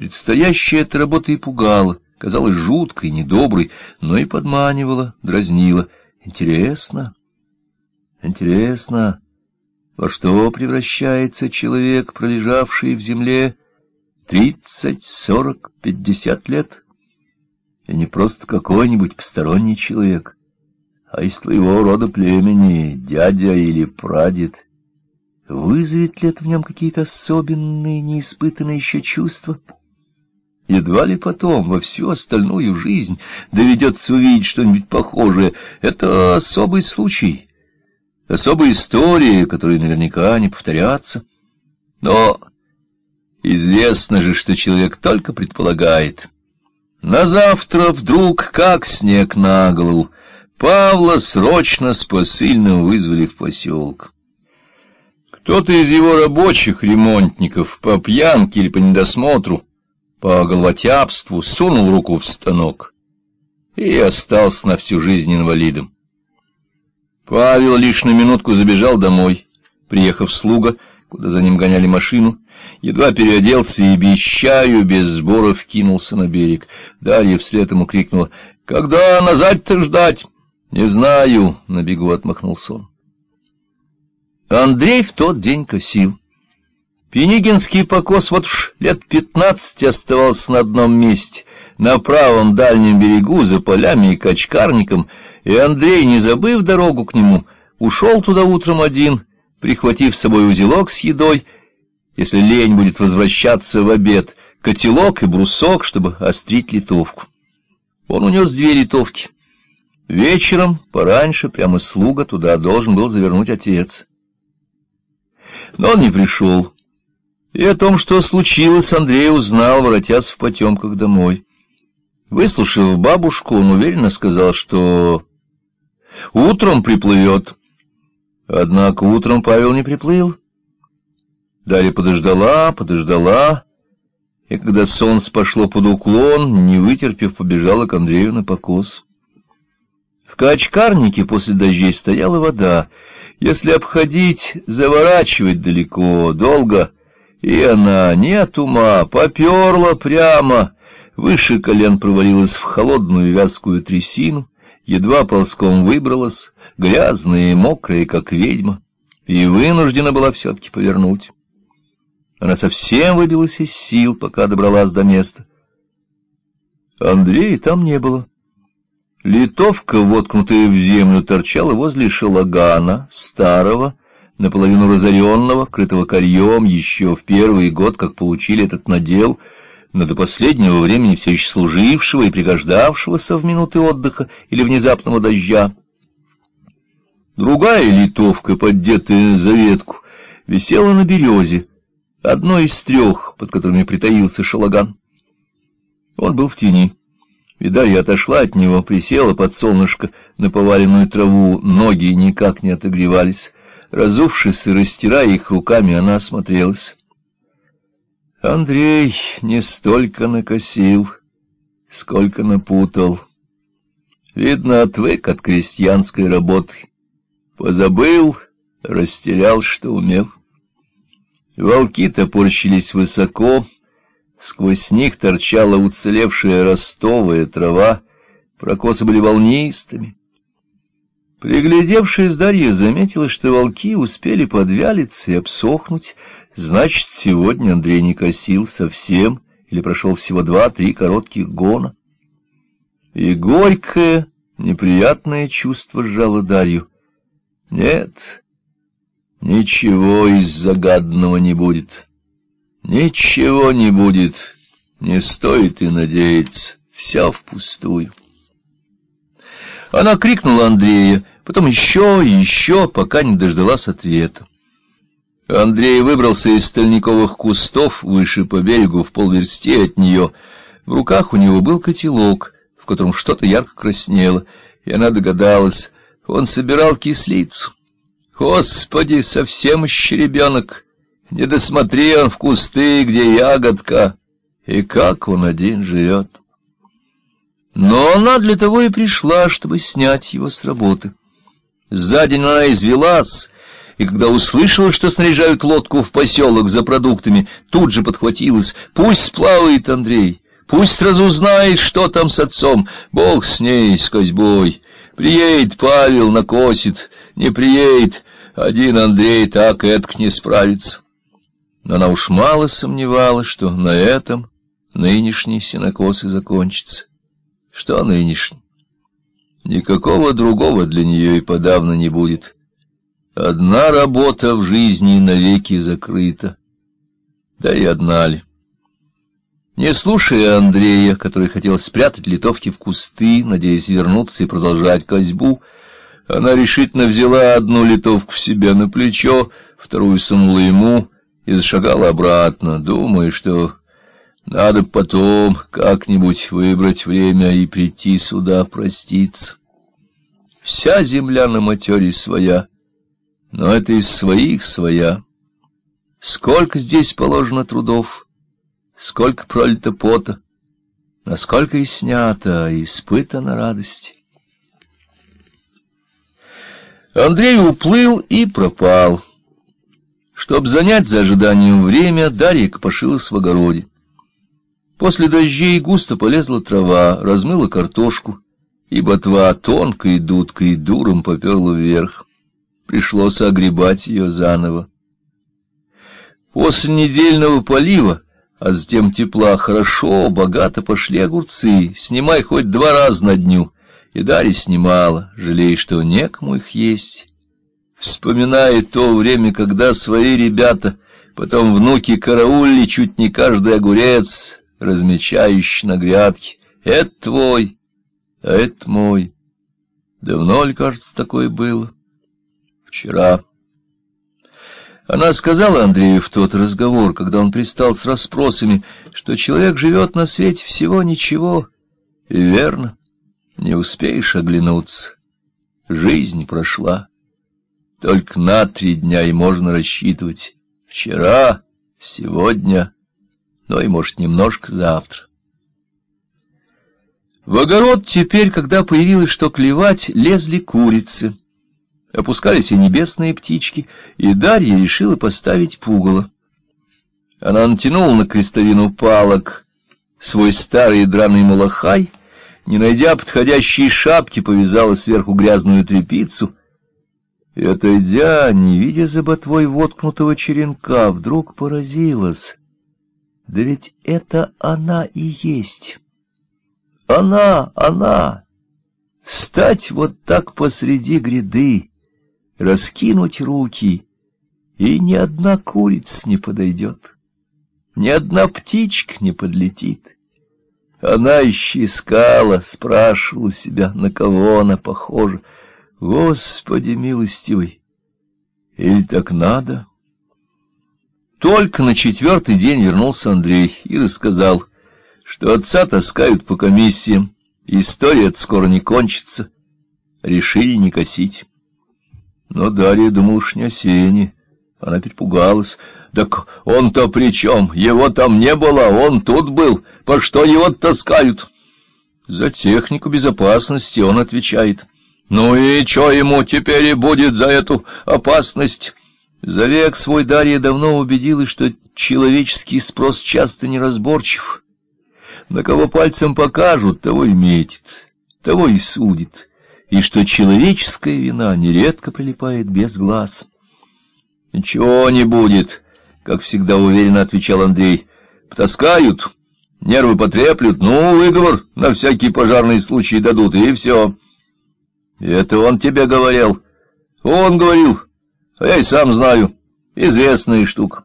Предстоящая эта работа и пугала, казалась жуткой, недоброй, но и подманивала, дразнила. Интересно, интересно, во что превращается человек, пролежавший в земле тридцать, сорок, пятьдесят лет? И не просто какой-нибудь посторонний человек, а из твоего рода племени, дядя или прадед. Вызовет ли это в нем какие-то особенные, неиспытанные еще чувства? Едва ли потом, во всю остальную жизнь, доведется увидеть что-нибудь похожее. Это особый случай, особая история, которые наверняка не повторятся. Но известно же, что человек только предполагает. На завтра вдруг, как снег на голову, Павла срочно с посыльным вызвали в поселок. Кто-то из его рабочих ремонтников по пьянке или по недосмотру по головотяпству сунул руку в станок и остался на всю жизнь инвалидом. Павел лишь на минутку забежал домой, приехав слуга, куда за ним гоняли машину, едва переоделся и без чаю, без сборов кинулся на берег. Дарья вслед ему крикнула, «Когда назад-то ждать?» «Не знаю», — на бегу отмахнулся он. Андрей в тот день косил. Пенигинский покос вот уж лет пятнадцать оставался на одном месте, на правом дальнем берегу, за полями и качкарником, и Андрей, не забыв дорогу к нему, ушел туда утром один, прихватив с собой узелок с едой, если лень будет возвращаться в обед, котелок и брусок, чтобы острить литовку. Он унес две литовки. Вечером, пораньше, прямо слуга туда должен был завернуть отец. Но он не пришел. И о том, что случилось, Андрей узнал, воротясь в потемках домой. Выслушав бабушку, он уверенно сказал, что утром приплывет. Однако утром Павел не приплыл. Дарья подождала, подождала, и когда солнце пошло под уклон, не вытерпев, побежала к Андрею на покос. В качкарнике после дождей стояла вода. Если обходить, заворачивать далеко, долго — и она, не от ума, поперла прямо, выше колен провалилась в холодную вязкую трясину, едва ползком выбралась, грязная и мокрая, как ведьма, и вынуждена была все-таки повернуть. Она совсем выбилась из сил, пока добралась до места. Андрея там не было. Литовка, воткнутая в землю, торчала возле шалагана, старого, наполовину разоренного, крытого корьем, еще в первый год, как получили этот надел, но до последнего времени все еще служившего и пригождавшегося в минуты отдыха или внезапного дождя. Другая литовка, поддетая за ветку, висела на березе, одной из трех, под которыми притаился шалаган. Он был в тени. И Дарья отошла от него, присела под солнышко на поваленную траву, ноги никак не отогревались. Разувшись и растирая их руками, она осмотрелась. Андрей не столько накосил, сколько напутал. Видно, отвык от крестьянской работы. Позабыл, растерял, что умел. Волки топорщились высоко, сквозь них торчала уцелевшая ростовая трава, прокосы были волнистыми. Приглядевшись, Дарья заметила, что волки успели подвялиться и обсохнуть. Значит, сегодня Андрей не косил совсем или прошел всего два-три коротких гона. И горькое, неприятное чувство сжало Дарью. Нет, ничего из загаданного не будет. Ничего не будет, не стоит и надеяться, все впустую. Она крикнула Андрея, потом еще и еще, пока не дождалась ответа. Андрей выбрался из стальниковых кустов выше по берегу в полверсти от нее. В руках у него был котелок, в котором что-то ярко краснело, и она догадалась, он собирал кислицу. Господи, совсем еще ребенок! Не досмотри он в кусты, где ягодка, и как он один живет. Но она для того и пришла, чтобы снять его с работы. Сзади она извелась, и когда услышала, что снаряжают лодку в поселок за продуктами, тут же подхватилась. Пусть сплавает Андрей, пусть разузнает, что там с отцом. Бог с ней, с Козьбой. Приедет Павел, накосит, не приедет, один Андрей так этк не справится. Но она уж мало сомневалась, что на этом нынешний сенокос и закончится. Что нынешний? Никакого другого для нее и подавно не будет. Одна работа в жизни навеки закрыта. Да и одна ли. Не слушая Андрея, который хотел спрятать литовки в кусты, надеясь вернуться и продолжать козьбу, она решительно взяла одну литовку в себя на плечо, вторую сунула ему и зашагала обратно, думая, что надо потом как-нибудь выбрать время и прийти сюда проститься. Вся земля на матере своя, но это из своих своя. Сколько здесь положено трудов, сколько пролито пота, насколько и снято, и испытана радость. Андрей уплыл и пропал. Чтоб занять за ожиданием время, Дарья копошилась в огороде. После дождей густо полезла трава, размыла картошку, и ботва тонкой дудкой дуром поперла вверх. Пришлось огребать ее заново. После недельного полива, а затем тепла, хорошо, богато пошли огурцы, снимай хоть два раза на дню — и Дарья снимала, жалея, что некому их есть. Вспоминая то время, когда свои ребята, потом внуки караулили чуть не каждый огурец, размечающий на грядке. Это твой, а это мой. Давно ли, кажется, такое было? Вчера. Она сказала Андрею в тот разговор, когда он пристал с расспросами, что человек живет на свете всего ничего. И верно. Не успеешь оглянуться. Жизнь прошла. Только на три дня и можно рассчитывать. Вчера, сегодня, но и, может, немножко завтра. В огород теперь, когда появилось что клевать, лезли курицы. Опускались и небесные птички, и Дарья решила поставить пугало. Она натянула на крестовину палок свой старый драный малахай — не найдя подходящей шапки, повязала сверху грязную тряпицу и, отойдя, не видя за ботвой воткнутого черенка, вдруг поразилась. Да ведь это она и есть. Она, она! Стать вот так посреди гряды, раскинуть руки, и ни одна курица не подойдет, ни одна птичка не подлетит. Она еще спрашивала себя, на кого она похожа. Господи милостивый! Или так надо? Только на четвертый день вернулся Андрей и рассказал, что отца таскают по комиссиям, история скоро не кончится. Решили не косить. Но Дарья думала уж не о сене. Она перепугалась. Так он-то при чем? Его там не было, он тут был. По что его таскают? За технику безопасности он отвечает. Ну и что ему теперь и будет за эту опасность? За век свой Дарья давно убедилась, что человеческий спрос часто неразборчив. На кого пальцем покажут, того и метит, того и судит, и что человеческая вина нередко прилипает без глаз. Ничего не будет, как всегда уверенно отвечал Андрей. Потаскают, нервы потреплют, ну, выговор на всякий пожарный случай дадут, и все. Это он тебе говорил. Он говорил, я и сам знаю. Известная штука.